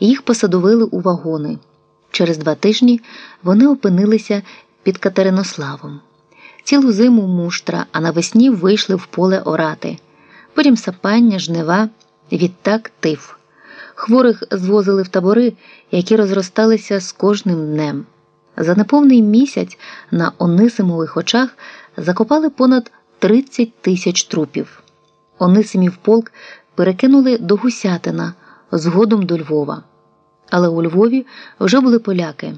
їх посадовили у вагони. Через два тижні вони опинилися під Катеринославом. Цілу зиму муштра, а навесні вийшли в поле орати. Потім сапання, жнива, відтак тиф. Хворих звозили в табори, які розросталися з кожним днем. За неповний місяць на Онисимових очах закопали понад 30 тисяч трупів. Онисимів полк перекинули до Гусятина, згодом до Львова. Але у Львові вже були поляки.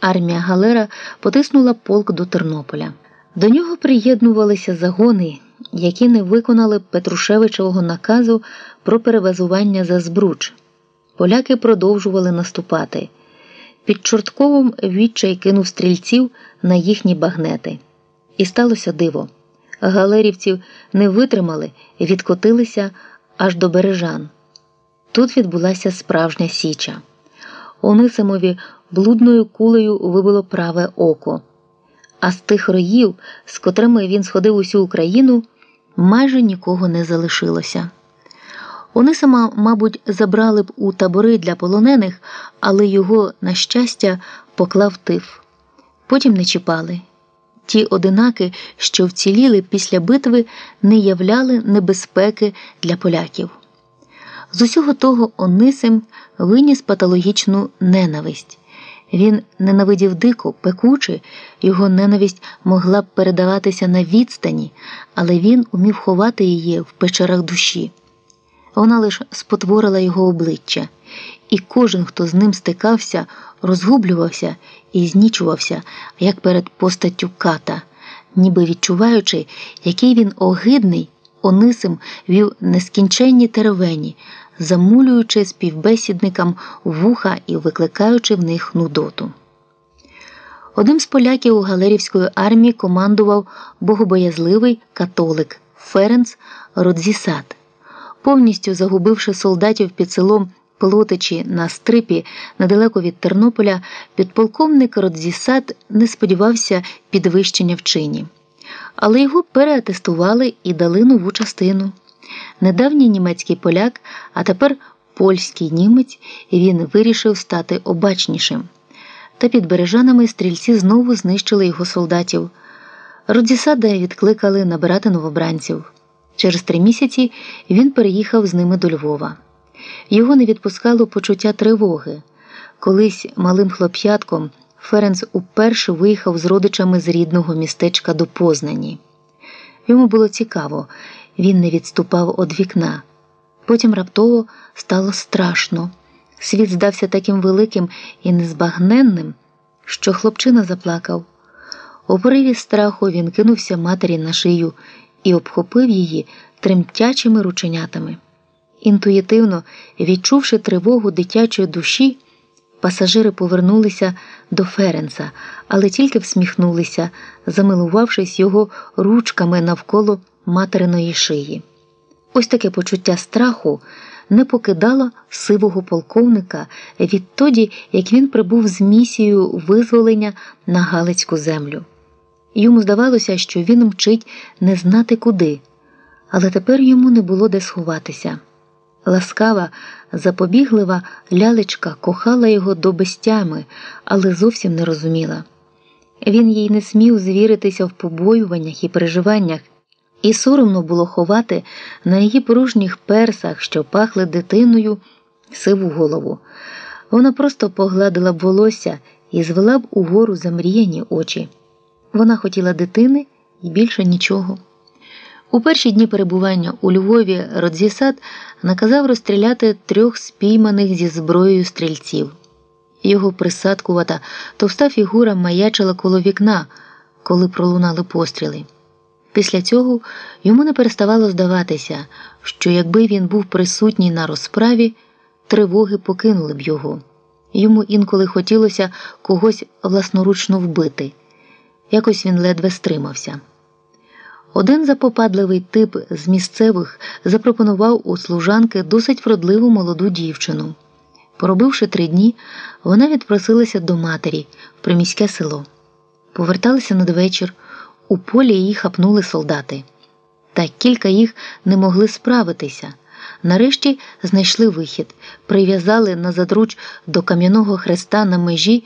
Армія Галера потиснула полк до Тернополя. До нього приєднувалися загони, які не виконали Петрушевичевого наказу про перевезування за збруч. Поляки продовжували наступати. Під Чортковом відчай кинув стрільців на їхні багнети. І сталося диво. Галерівців не витримали відкотилися аж до бережан. Тут відбулася справжня січа. Онисимові блудною кулею вибило праве око. А з тих роїв, з котрими він сходив усю Україну, майже нікого не залишилося. Онисима, мабуть, забрали б у табори для полонених, але його, на щастя, поклав тиф. Потім не чіпали. Ті одинаки, що вціліли після битви, не являли небезпеки для поляків. З усього того Онисим виніс патологічну ненависть. Він ненавидів дико, пекуче, його ненависть могла б передаватися на відстані, але він умів ховати її в печерах душі. Вона лише спотворила його обличчя, і кожен, хто з ним стикався, розгублювався і знічувався, як перед постаттю ката, ніби відчуваючи, який він огидний, онисим вів нескінченні теревені, замулюючи співбесідникам вуха і викликаючи в них нудоту. Одним з поляків у Галерівської армії командував богобоязливий католик Ференц Родзісад повністю загубивши солдатів під селом Плотичі на стрипі недалеко від Тернополя, підполковник Родзісад не сподівався підвищення в чині. Але його переатестували і дали нову частину. Недавній німецький поляк, а тепер польський німець, він вирішив стати обачнішим. Та під бережанами стрільці знову знищили його солдатів. Родзісада відкликали набирати новобранців. Через три місяці він переїхав з ними до Львова. Його не відпускало почуття тривоги. Колись малим хлоп'ятком Ференц уперше виїхав з родичами з рідного містечка до Познані. Йому було цікаво, він не відступав від вікна. Потім раптово стало страшно. Світ здався таким великим і незбагненним, що хлопчина заплакав. У пориві страху він кинувся матері на шию і обхопив її тремтячими рученятами. Інтуїтивно відчувши тривогу дитячої душі, пасажири повернулися до Ференца, але тільки всміхнулися, замилувавшись його ручками навколо материної шиї. Ось таке почуття страху не покидало сивого полковника відтоді, як він прибув з місією визволення на Галицьку землю. Йому здавалося, що він мчить не знати куди, але тепер йому не було де сховатися. Ласкава, запобіглива лялечка кохала його до безтями, але зовсім не розуміла. Він їй не смів звіритися в побоюваннях і переживаннях, і соромно було ховати на її порожніх персах, що пахли дитиною, сиву голову. Вона просто погладила б волосся і звела б угору замріяні очі. Вона хотіла дитини і більше нічого. У перші дні перебування у Львові Родзісад наказав розстріляти трьох спійманих зі зброєю стрільців. Його присадкувата товста фігура маячила коло вікна, коли пролунали постріли. Після цього йому не переставало здаватися, що якби він був присутній на розправі, тривоги покинули б його. Йому інколи хотілося когось власноручно вбити. Якось він ледве стримався. Один запопадливий тип з місцевих запропонував у служанки досить вродливу молоду дівчину. Поробивши три дні, вона відпросилася до матері в приміське село. Поверталися надвечір, у полі її хапнули солдати. Та кілька їх не могли справитися. Нарешті знайшли вихід, прив'язали на задруч до кам'яного хреста на межі